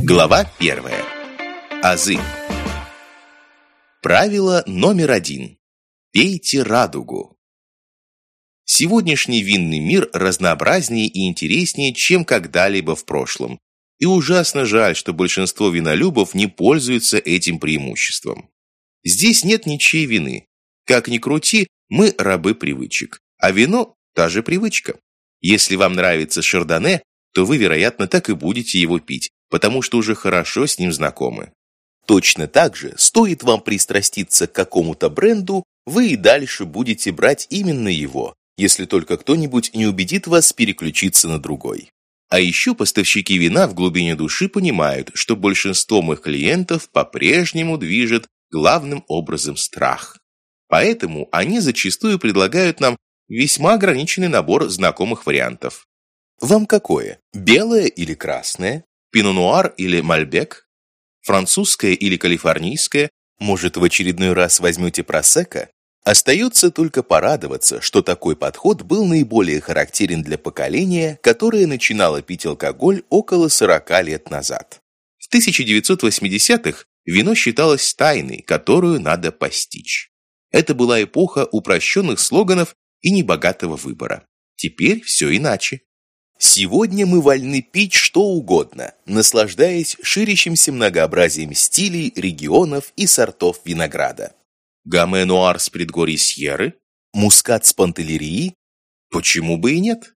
Глава первая. Азы. Правило номер один. Пейте радугу. Сегодняшний винный мир разнообразнее и интереснее, чем когда-либо в прошлом. И ужасно жаль, что большинство винолюбов не пользуются этим преимуществом. Здесь нет ничьей вины. Как ни крути, мы рабы привычек. А вино – та же привычка. Если вам нравится шардоне, то вы, вероятно, так и будете его пить, потому что уже хорошо с ним знакомы. Точно так же, стоит вам пристраститься к какому-то бренду, вы и дальше будете брать именно его, если только кто-нибудь не убедит вас переключиться на другой. А еще поставщики вина в глубине души понимают, что большинство моих клиентов по-прежнему движет главным образом страх. Поэтому они зачастую предлагают нам весьма ограниченный набор знакомых вариантов. Вам какое? Белое или красное? Пино-нуар или мальбек? Французское или калифорнийское? Может, в очередной раз возьмете просека? Остается только порадоваться, что такой подход был наиболее характерен для поколения, которое начинало пить алкоголь около 40 лет назад. В 1980-х вино считалось тайной, которую надо постичь. Это была эпоха упрощенных слоганов и небогатого выбора. Теперь все иначе. Сегодня мы вольны пить что угодно, наслаждаясь ширящимся многообразием стилей, регионов и сортов винограда. Гаме-нуар с предгорий Сьерры? Мускат с Пантелерии? Почему бы и нет?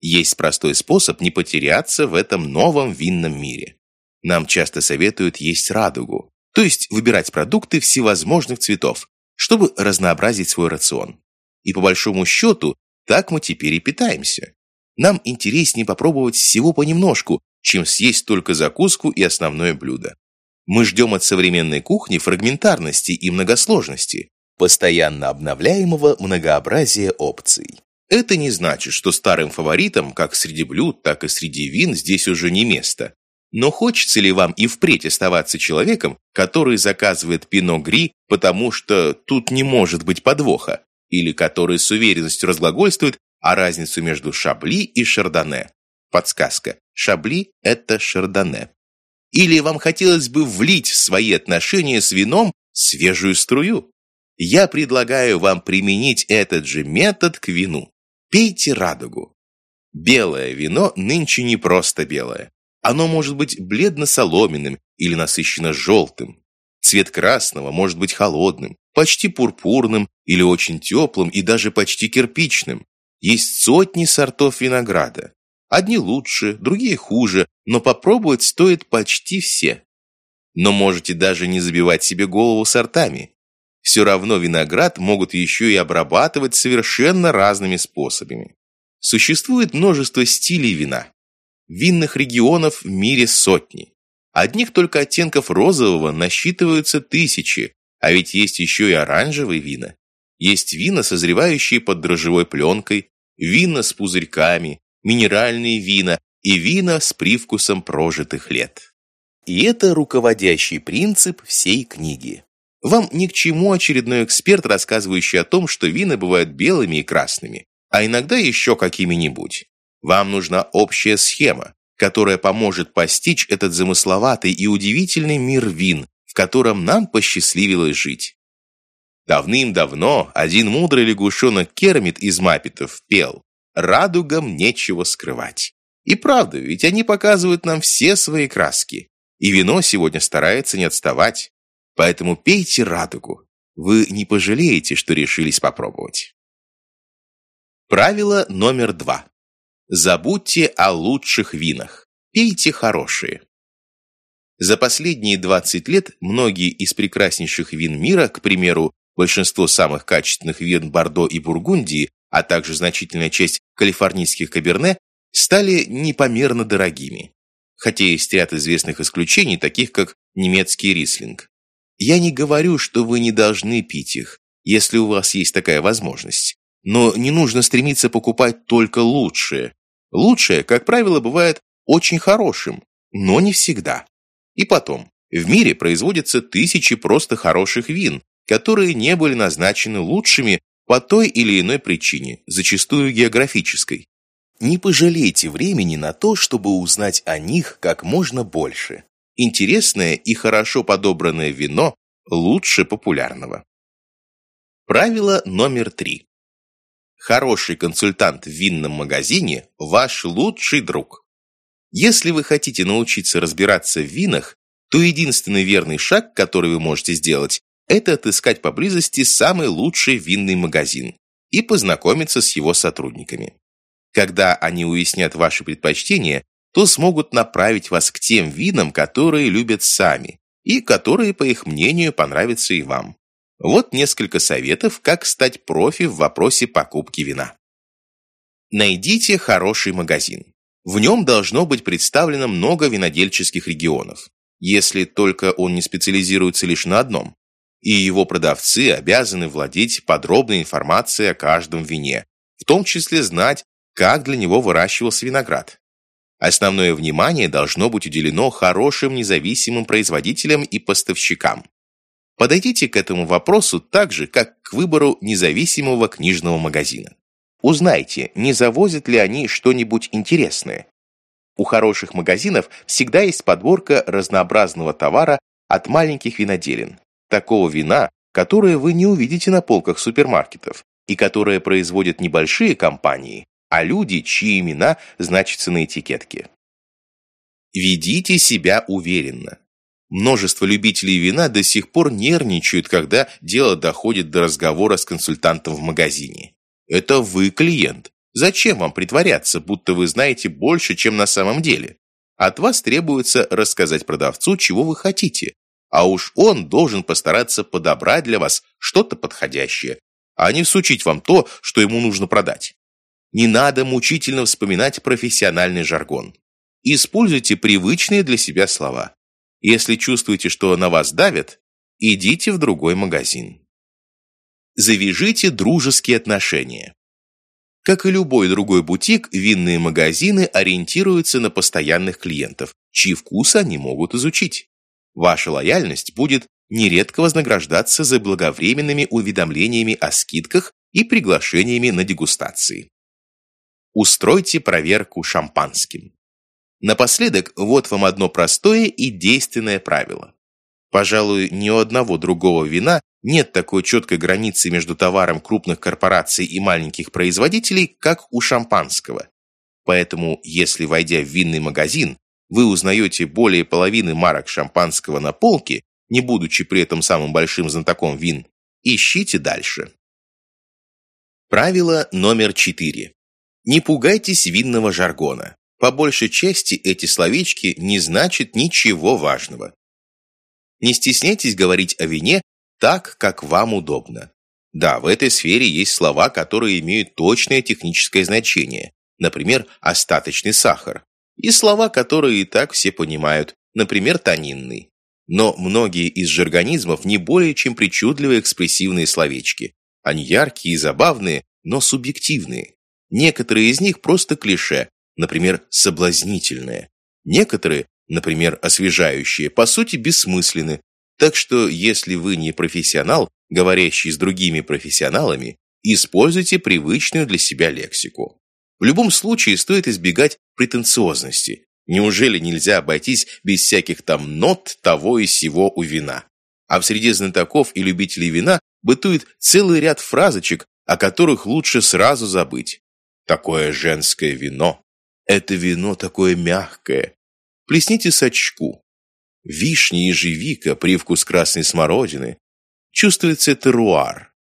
Есть простой способ не потеряться в этом новом винном мире. Нам часто советуют есть радугу, то есть выбирать продукты всевозможных цветов, чтобы разнообразить свой рацион. И по большому счету, так мы теперь и питаемся. Нам интереснее попробовать всего понемножку, чем съесть только закуску и основное блюдо. Мы ждем от современной кухни фрагментарности и многосложности, постоянно обновляемого многообразия опций. Это не значит, что старым фаворитам, как среди блюд, так и среди вин, здесь уже не место. Но хочется ли вам и впредь оставаться человеком, который заказывает пино гри, потому что тут не может быть подвоха? Или который с уверенностью разглагольствует о разнице между шабли и шардоне? Подсказка. Шабли – это шардоне. Или вам хотелось бы влить в свои отношения с вином свежую струю? Я предлагаю вам применить этот же метод к вину. Пейте радугу. Белое вино нынче не просто белое. Оно может быть бледно-соломенным или насыщенно-желтым. Цвет красного может быть холодным, почти пурпурным или очень теплым и даже почти кирпичным. Есть сотни сортов винограда. Одни лучше, другие хуже, но попробовать стоит почти все. Но можете даже не забивать себе голову сортами. Все равно виноград могут еще и обрабатывать совершенно разными способами. Существует множество стилей вина винных регионов в мире сотни. Одних только оттенков розового насчитываются тысячи, а ведь есть еще и оранжевые вина. Есть вина, созревающие под дрожжевой пленкой, вина с пузырьками, минеральные вина и вина с привкусом прожитых лет. И это руководящий принцип всей книги. Вам ни к чему очередной эксперт, рассказывающий о том, что вина бывают белыми и красными, а иногда еще какими-нибудь. Вам нужна общая схема, которая поможет постичь этот замысловатый и удивительный мир вин, в котором нам посчастливилось жить. Давным-давно один мудрый лягушонок Кермит из Маппетов пел «Радугам нечего скрывать». И правда, ведь они показывают нам все свои краски. И вино сегодня старается не отставать. Поэтому пейте радугу. Вы не пожалеете, что решились попробовать. Правило номер два. Забудьте о лучших винах. Пейте хорошие. За последние 20 лет многие из прекраснейших вин мира, к примеру, большинство самых качественных вин Бордо и Бургундии, а также значительная часть калифорнийских каберне, стали непомерно дорогими. Хотя есть ряд известных исключений, таких как немецкий рислинг. Я не говорю, что вы не должны пить их, если у вас есть такая возможность. Но не нужно стремиться покупать только лучшее, Лучшее, как правило, бывает очень хорошим, но не всегда. И потом, в мире производятся тысячи просто хороших вин, которые не были назначены лучшими по той или иной причине, зачастую географической. Не пожалейте времени на то, чтобы узнать о них как можно больше. Интересное и хорошо подобранное вино лучше популярного. Правило номер три. Хороший консультант в винном магазине – ваш лучший друг. Если вы хотите научиться разбираться в винах, то единственный верный шаг, который вы можете сделать, это отыскать поблизости самый лучший винный магазин и познакомиться с его сотрудниками. Когда они уяснят ваши предпочтения, то смогут направить вас к тем винам, которые любят сами, и которые, по их мнению, понравятся и вам. Вот несколько советов, как стать профи в вопросе покупки вина. Найдите хороший магазин. В нем должно быть представлено много винодельческих регионов, если только он не специализируется лишь на одном. И его продавцы обязаны владеть подробной информацией о каждом вине, в том числе знать, как для него выращивался виноград. Основное внимание должно быть уделено хорошим независимым производителям и поставщикам. Подойдите к этому вопросу так же, как к выбору независимого книжного магазина. Узнайте, не завозят ли они что-нибудь интересное. У хороших магазинов всегда есть подборка разнообразного товара от маленьких виноделин. Такого вина, которое вы не увидите на полках супермаркетов и которое производят небольшие компании, а люди, чьи имена значатся на этикетке. Ведите себя уверенно. Множество любителей вина до сих пор нервничают, когда дело доходит до разговора с консультантом в магазине. Это вы клиент. Зачем вам притворяться, будто вы знаете больше, чем на самом деле? От вас требуется рассказать продавцу, чего вы хотите, а уж он должен постараться подобрать для вас что-то подходящее, а не сучить вам то, что ему нужно продать. Не надо мучительно вспоминать профессиональный жаргон. Используйте привычные для себя слова. Если чувствуете, что на вас давят, идите в другой магазин. Завяжите дружеские отношения. Как и любой другой бутик, винные магазины ориентируются на постоянных клиентов, чьи вкусы они могут изучить. Ваша лояльность будет нередко вознаграждаться заблаговременными уведомлениями о скидках и приглашениями на дегустации. Устройте проверку шампанским. Напоследок, вот вам одно простое и действенное правило. Пожалуй, ни у одного другого вина нет такой четкой границы между товаром крупных корпораций и маленьких производителей, как у шампанского. Поэтому, если, войдя в винный магазин, вы узнаете более половины марок шампанского на полке, не будучи при этом самым большим знатоком вин, ищите дальше. Правило номер четыре. Не пугайтесь винного жаргона. По большей части эти словечки не значат ничего важного. Не стесняйтесь говорить о вине так, как вам удобно. Да, в этой сфере есть слова, которые имеют точное техническое значение, например, остаточный сахар, и слова, которые и так все понимают, например, тонинный. Но многие из жаргонизмов не более чем причудливые экспрессивные словечки. Они яркие и забавные, но субъективные. Некоторые из них просто клише, например, соблазнительные. Некоторые, например, освежающие, по сути бессмысленны. Так что, если вы не профессионал, говорящий с другими профессионалами, используйте привычную для себя лексику. В любом случае стоит избегать претенциозности. Неужели нельзя обойтись без всяких там нот того и сего у вина? А в среде знатоков и любителей вина бытует целый ряд фразочек, о которых лучше сразу забыть. Такое женское вино. Это вино такое мягкое. Плесните сачку. Вишни, ежевика, привкус красной смородины. Чувствуется теруар.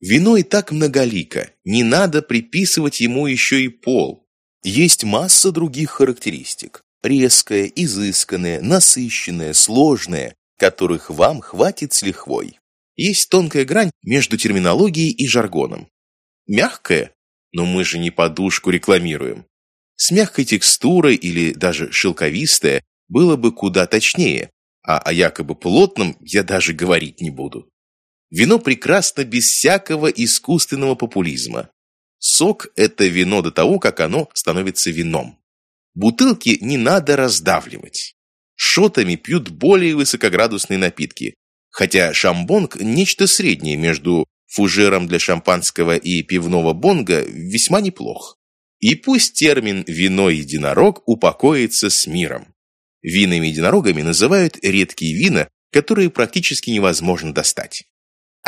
Вино и так многолико, не надо приписывать ему еще и пол. Есть масса других характеристик. Резкое, изысканное, насыщенное, сложное, которых вам хватит с лихвой. Есть тонкая грань между терминологией и жаргоном. Мягкое но мы же не подушку рекламируем. С мягкой текстурой или даже шелковистое было бы куда точнее, а о якобы плотном я даже говорить не буду. Вино прекрасно без всякого искусственного популизма. Сок – это вино до того, как оно становится вином. Бутылки не надо раздавливать. Шотами пьют более высокоградусные напитки, хотя шамбонг – нечто среднее между фужером для шампанского и пивного бонга весьма неплох. И пусть термин «вино-единорог» упокоится с миром. Винами-единорогами называют редкие вина, которые практически невозможно достать.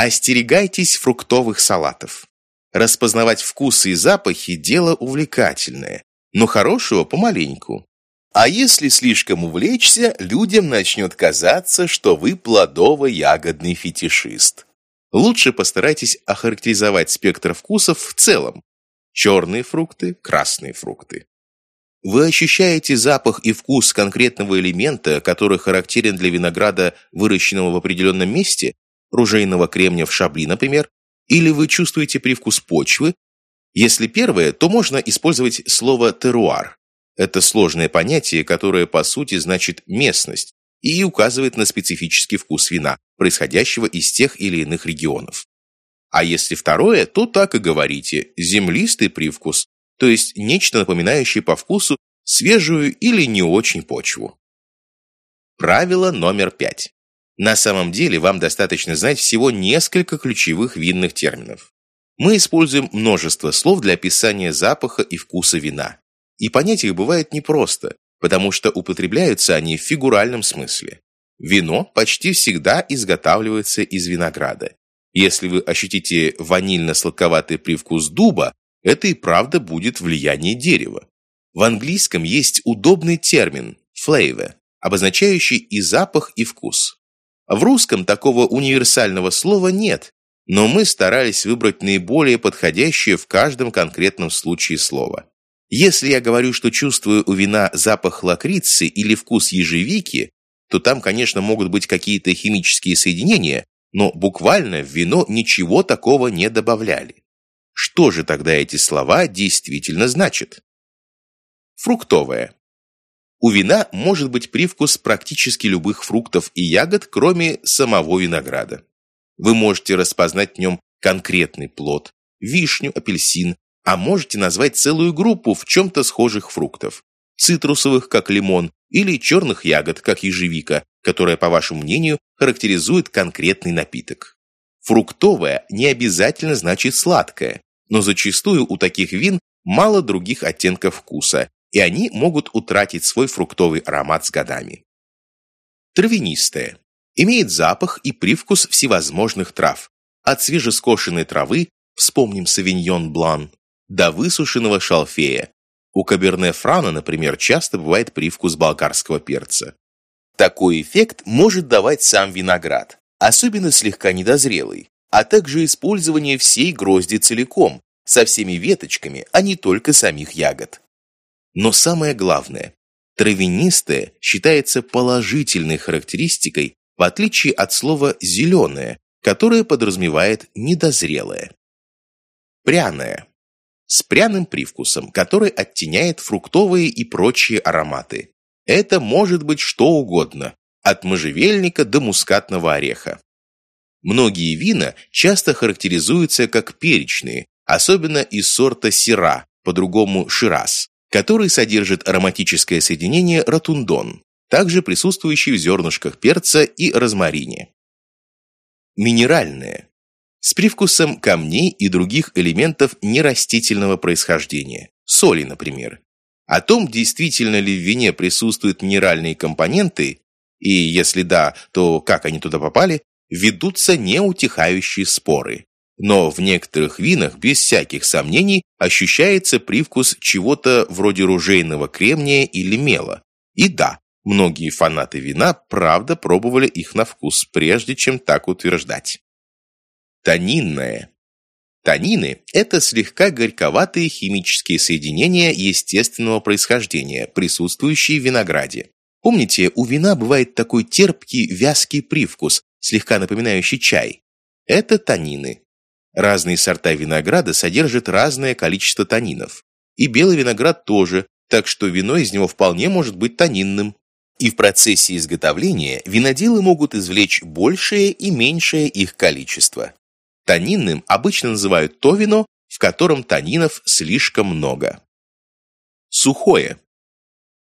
Остерегайтесь фруктовых салатов. Распознавать вкусы и запахи – дело увлекательное, но хорошего помаленьку. А если слишком увлечься, людям начнет казаться, что вы плодово-ягодный фетишист. Лучше постарайтесь охарактеризовать спектр вкусов в целом. Черные фрукты, красные фрукты. Вы ощущаете запах и вкус конкретного элемента, который характерен для винограда, выращенного в определенном месте, ружейного кремня в шабли, например, или вы чувствуете привкус почвы. Если первое, то можно использовать слово «теруар», это сложное понятие, которое по сути значит «местность» и указывает на специфический вкус вина, происходящего из тех или иных регионов. А если второе, то так и говорите «землистый привкус», то есть нечто напоминающее по вкусу свежую или не очень почву. Правило номер пять. На самом деле вам достаточно знать всего несколько ключевых винных терминов. Мы используем множество слов для описания запаха и вкуса вина. И понять их бывает непросто, потому что употребляются они в фигуральном смысле. Вино почти всегда изготавливается из винограда. Если вы ощутите ванильно-сладковатый привкус дуба, это и правда будет влияние дерева. В английском есть удобный термин flavor, обозначающий и запах, и вкус. В русском такого универсального слова нет, но мы старались выбрать наиболее подходящее в каждом конкретном случае слово. Если я говорю, что чувствую у вина запах лакрицы или вкус ежевики, то там, конечно, могут быть какие-то химические соединения, но буквально в вино ничего такого не добавляли. Что же тогда эти слова действительно значат? Фруктовое. У вина может быть привкус практически любых фруктов и ягод, кроме самого винограда. Вы можете распознать в нем конкретный плод – вишню, апельсин, а можете назвать целую группу в чем-то схожих фруктов. Цитрусовых, как лимон, или черных ягод, как ежевика, которая, по вашему мнению, характеризует конкретный напиток. Фруктовое не обязательно значит сладкое, но зачастую у таких вин мало других оттенков вкуса, и они могут утратить свой фруктовый аромат с годами. Травянистое. Имеет запах и привкус всевозможных трав. От свежескошенной травы, вспомним савиньон блан, до высушенного шалфея. У каберне франа, например, часто бывает привкус болгарского перца. Такой эффект может давать сам виноград, особенно слегка недозрелый, а также использование всей грозди целиком, со всеми веточками, а не только самих ягод. Но самое главное, травянистое считается положительной характеристикой, в отличие от слова «зеленое», которое подразумевает недозрелое. Пряное с пряным привкусом, который оттеняет фруктовые и прочие ароматы. Это может быть что угодно, от можжевельника до мускатного ореха. Многие вина часто характеризуются как перечные, особенно из сорта сира, по-другому шираз, который содержит ароматическое соединение ротундон, также присутствующий в зернышках перца и розмарине. Минеральное с привкусом камней и других элементов нерастительного происхождения, соли, например. О том, действительно ли в вине присутствуют минеральные компоненты, и если да, то как они туда попали, ведутся неутихающие споры. Но в некоторых винах, без всяких сомнений, ощущается привкус чего-то вроде ружейного кремния или мела. И да, многие фанаты вина правда пробовали их на вкус, прежде чем так утверждать. Танинное. Танины – это слегка горьковатые химические соединения естественного происхождения, присутствующие в винограде. Помните, у вина бывает такой терпкий, вязкий привкус, слегка напоминающий чай. Это танины. Разные сорта винограда содержат разное количество танинов. И белый виноград тоже, так что вино из него вполне может быть танинным. И в процессе изготовления виноделы могут извлечь большее и меньшее их количество. Танинным обычно называют то вино, в котором танинов слишком много. Сухое.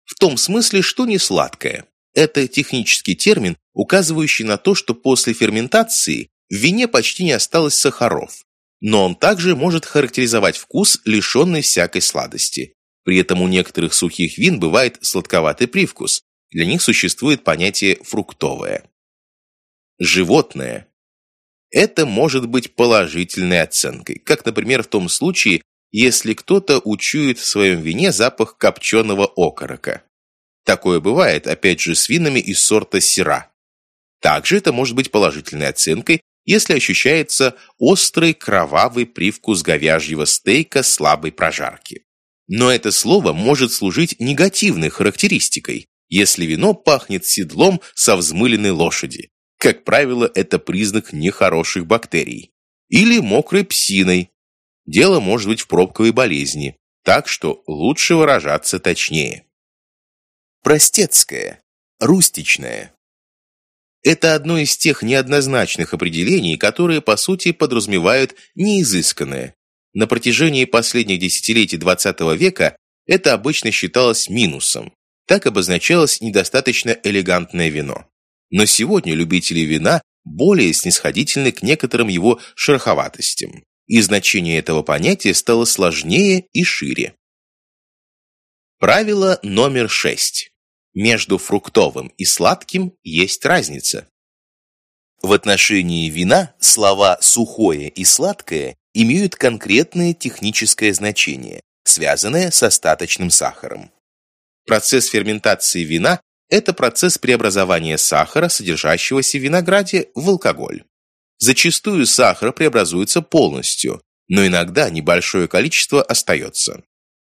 В том смысле, что не сладкое. Это технический термин, указывающий на то, что после ферментации в вине почти не осталось сахаров. но он также может характеризовать вкус, лишенный всякой сладости. При этом у некоторых сухих вин бывает сладковатый привкус. Для них существует понятие «фруктовое». Животное. Это может быть положительной оценкой, как, например, в том случае, если кто-то учует в своем вине запах копченого окорока. Такое бывает, опять же, с винами из сорта сира. Также это может быть положительной оценкой, если ощущается острый кровавый привкус говяжьего стейка слабой прожарки. Но это слово может служить негативной характеристикой, если вино пахнет седлом со взмыленной лошади. Как правило, это признак нехороших бактерий. Или мокрой псиной. Дело может быть в пробковой болезни, так что лучше выражаться точнее. Простецкое, рустичное. Это одно из тех неоднозначных определений, которые, по сути, подразумевают неизысканное. На протяжении последних десятилетий XX века это обычно считалось минусом. Так обозначалось недостаточно элегантное вино. Но сегодня любители вина более снисходительны к некоторым его шероховатостям, и значение этого понятия стало сложнее и шире. Правило номер шесть. Между фруктовым и сладким есть разница. В отношении вина слова «сухое» и «сладкое» имеют конкретное техническое значение, связанное с остаточным сахаром. Процесс ферментации вина – это процесс преобразования сахара, содержащегося в винограде, в алкоголь. Зачастую сахар преобразуется полностью, но иногда небольшое количество остается.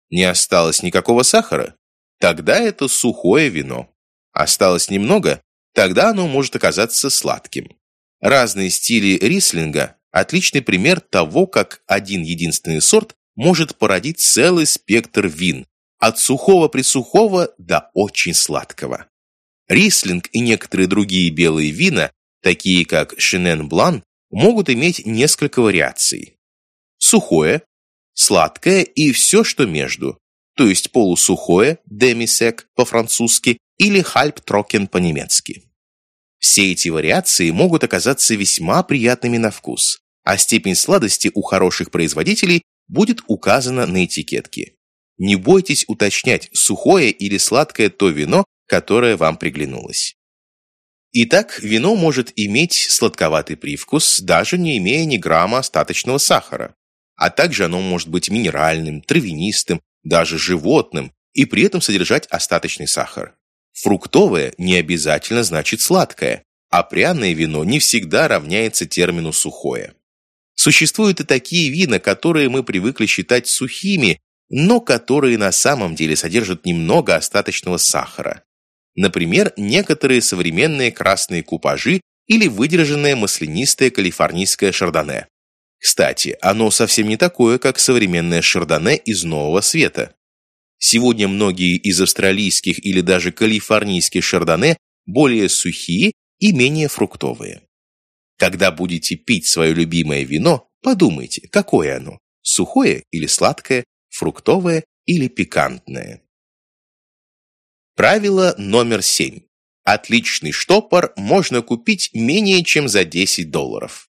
Не осталось никакого сахара? Тогда это сухое вино. Осталось немного? Тогда оно может оказаться сладким. Разные стили рислинга – отличный пример того, как один единственный сорт может породить целый спектр вин, от сухого-присухого до очень сладкого. Рислинг и некоторые другие белые вина, такие как Шинен Блан, могут иметь несколько вариаций. Сухое, сладкое и все, что между, то есть полусухое, демисек по-французски или хальптрокен по-немецки. Все эти вариации могут оказаться весьма приятными на вкус, а степень сладости у хороших производителей будет указана на этикетке. Не бойтесь уточнять, сухое или сладкое то вино, которое вам приглянулось. Итак, вино может иметь сладковатый привкус, даже не имея ни грамма остаточного сахара. А также оно может быть минеральным, травянистым, даже животным, и при этом содержать остаточный сахар. Фруктовое не обязательно значит сладкое, а пряное вино не всегда равняется термину сухое. Существуют и такие вина, которые мы привыкли считать сухими, но которые на самом деле содержат немного остаточного сахара. Например, некоторые современные красные купажи или выдержанное маслянистое калифорнийское шардоне. Кстати, оно совсем не такое, как современное шардоне из Нового Света. Сегодня многие из австралийских или даже калифорнийских шардоне более сухие и менее фруктовые. Когда будете пить свое любимое вино, подумайте, какое оно – сухое или сладкое, фруктовое или пикантное. Правило номер семь. Отличный штопор можно купить менее чем за 10 долларов.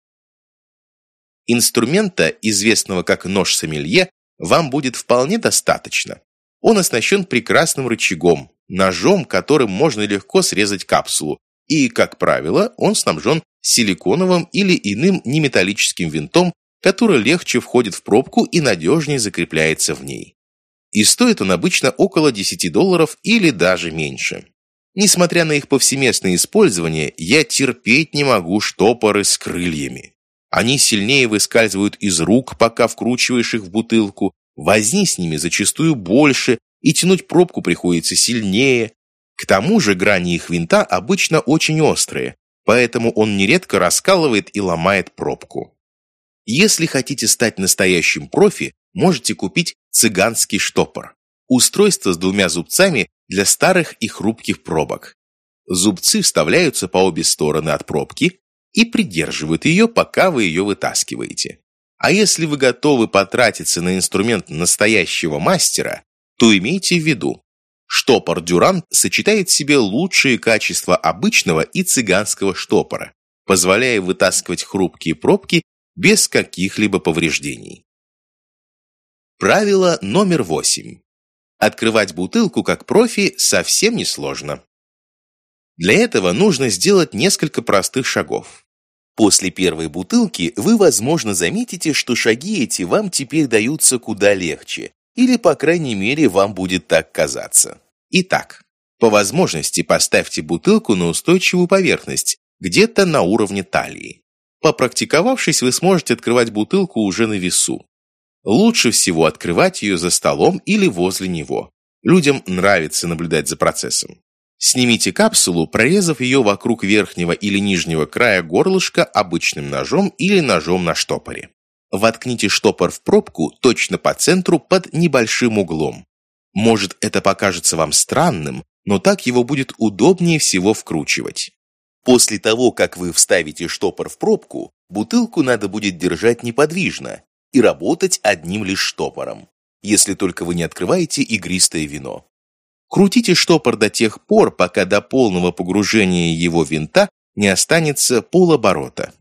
Инструмента, известного как нож сомелье, вам будет вполне достаточно. Он оснащен прекрасным рычагом, ножом, которым можно легко срезать капсулу, и, как правило, он снабжен силиконовым или иным неметаллическим винтом, который легче входит в пробку и надежнее закрепляется в ней. И стоит он обычно около 10 долларов или даже меньше. Несмотря на их повсеместное использование, я терпеть не могу штопоры с крыльями. Они сильнее выскальзывают из рук, пока вкручиваешь их в бутылку, возни с ними зачастую больше, и тянуть пробку приходится сильнее. К тому же грани их винта обычно очень острые, поэтому он нередко раскалывает и ломает пробку. Если хотите стать настоящим профи, можете купить цыганский штопор. Устройство с двумя зубцами для старых и хрупких пробок. Зубцы вставляются по обе стороны от пробки и придерживают ее, пока вы ее вытаскиваете. А если вы готовы потратиться на инструмент настоящего мастера, то имейте в виду, штопор Дюрант сочетает в себе лучшие качества обычного и цыганского штопора, позволяя вытаскивать хрупкие пробки без каких-либо повреждений. Правило номер восемь. Открывать бутылку как профи совсем не сложно. Для этого нужно сделать несколько простых шагов. После первой бутылки вы, возможно, заметите, что шаги эти вам теперь даются куда легче, или, по крайней мере, вам будет так казаться. Итак, по возможности поставьте бутылку на устойчивую поверхность, где-то на уровне талии. Попрактиковавшись, вы сможете открывать бутылку уже на весу. Лучше всего открывать ее за столом или возле него. Людям нравится наблюдать за процессом. Снимите капсулу, прорезав ее вокруг верхнего или нижнего края горлышка обычным ножом или ножом на штопоре. Воткните штопор в пробку точно по центру под небольшим углом. Может, это покажется вам странным, но так его будет удобнее всего вкручивать. После того, как вы вставите штопор в пробку, бутылку надо будет держать неподвижно и работать одним лишь штопором, если только вы не открываете игристое вино. Крутите штопор до тех пор, пока до полного погружения его винта не останется полоборота.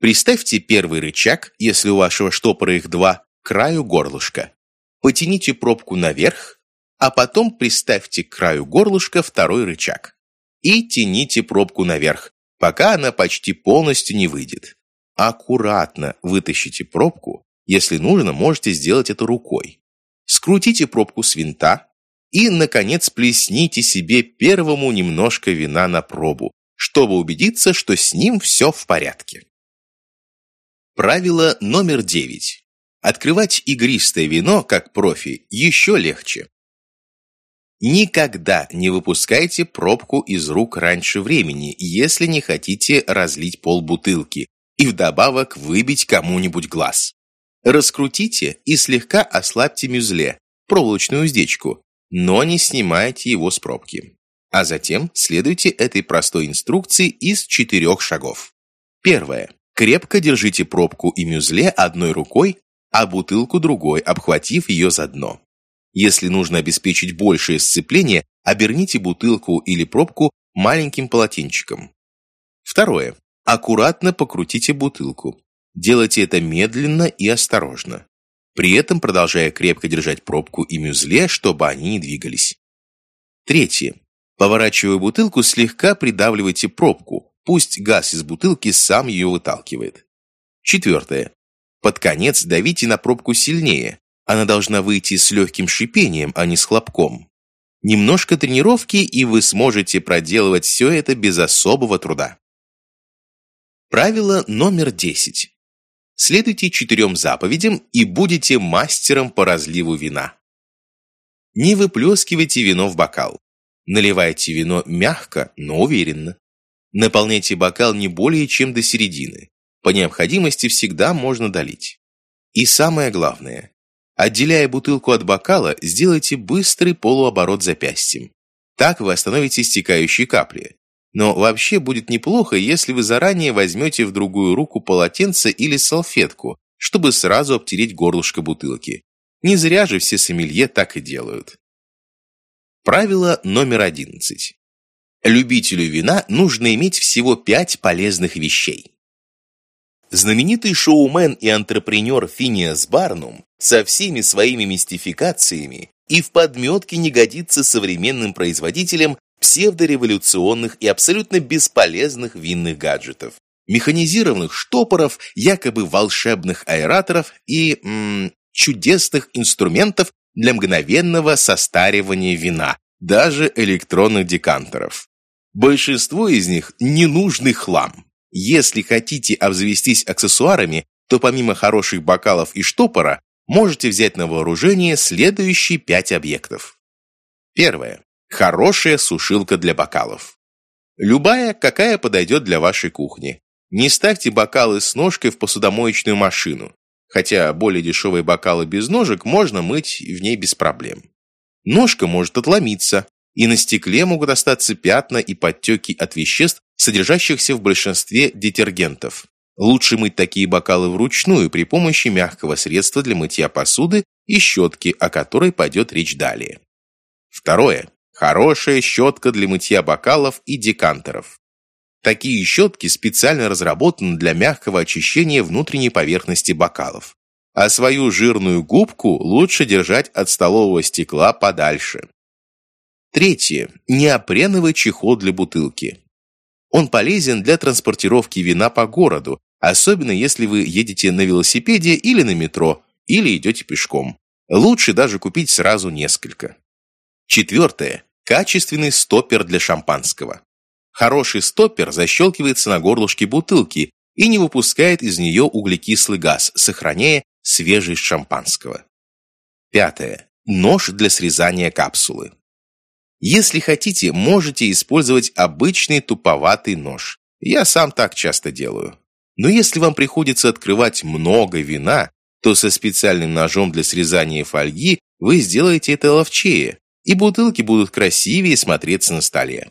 Приставьте первый рычаг, если у вашего штопора их два, к краю горлышка. Потяните пробку наверх, а потом приставьте к краю горлышка второй рычаг. И тяните пробку наверх, пока она почти полностью не выйдет. Аккуратно вытащите пробку, если нужно, можете сделать это рукой. Скрутите пробку с винта, и, наконец, плесните себе первому немножко вина на пробу, чтобы убедиться, что с ним все в порядке. Правило номер девять. Открывать игристое вино, как профи, еще легче. Никогда не выпускайте пробку из рук раньше времени, если не хотите разлить пол бутылки и вдобавок выбить кому-нибудь глаз. Раскрутите и слегка ослабьте мюзле, проволочную уздечку, но не снимайте его с пробки. А затем следуйте этой простой инструкции из четырех шагов. Первое. Крепко держите пробку и мюзле одной рукой, а бутылку другой, обхватив ее за дно. Если нужно обеспечить большее сцепление, оберните бутылку или пробку маленьким полотенчиком. Второе. Аккуратно покрутите бутылку. Делайте это медленно и осторожно при этом продолжая крепко держать пробку и мюзле, чтобы они не двигались. Третье. Поворачивая бутылку, слегка придавливайте пробку, пусть газ из бутылки сам ее выталкивает. Четвертое. Под конец давите на пробку сильнее. Она должна выйти с легким шипением, а не с хлопком. Немножко тренировки, и вы сможете проделывать все это без особого труда. Правило номер 10. Следуйте четырем заповедям и будете мастером по разливу вина. Не выплескивайте вино в бокал. Наливайте вино мягко, но уверенно. Наполняйте бокал не более чем до середины. По необходимости всегда можно долить. И самое главное, отделяя бутылку от бокала, сделайте быстрый полуоборот запястьем. Так вы остановите стекающие капли. Но вообще будет неплохо, если вы заранее возьмете в другую руку полотенце или салфетку, чтобы сразу обтереть горлышко бутылки. Не зря же все сомелье так и делают. Правило номер одиннадцать. Любителю вина нужно иметь всего пять полезных вещей. Знаменитый шоумен и антрепренер Финиас Барнум со всеми своими мистификациями и в подметке не годится современным производителям псевдореволюционных и абсолютно бесполезных винных гаджетов, механизированных штопоров, якобы волшебных аэраторов и м, чудесных инструментов для мгновенного состаривания вина, даже электронных декантеров. Большинство из них – ненужный хлам. Если хотите обзавестись аксессуарами, то помимо хороших бокалов и штопора, можете взять на вооружение следующие пять объектов. Первое. Хорошая сушилка для бокалов. Любая, какая подойдет для вашей кухни. Не ставьте бокалы с ножкой в посудомоечную машину, хотя более дешевые бокалы без ножек можно мыть в ней без проблем. Ножка может отломиться, и на стекле могут остаться пятна и подтеки от веществ, содержащихся в большинстве детергентов. Лучше мыть такие бокалы вручную при помощи мягкого средства для мытья посуды и щетки, о которой пойдет речь далее. Второе. Хорошая щетка для мытья бокалов и декантеров. Такие щетки специально разработаны для мягкого очищения внутренней поверхности бокалов. А свою жирную губку лучше держать от столового стекла подальше. Третье. Неопреновый чехол для бутылки. Он полезен для транспортировки вина по городу, особенно если вы едете на велосипеде или на метро, или идете пешком. Лучше даже купить сразу несколько. Четвертое. Качественный стоппер для шампанского. Хороший стоппер защелкивается на горлышке бутылки и не выпускает из нее углекислый газ, сохраняя свежесть шампанского. Пятое. Нож для срезания капсулы. Если хотите, можете использовать обычный туповатый нож. Я сам так часто делаю. Но если вам приходится открывать много вина, то со специальным ножом для срезания фольги вы сделаете это ловчее, и бутылки будут красивее смотреться на столе.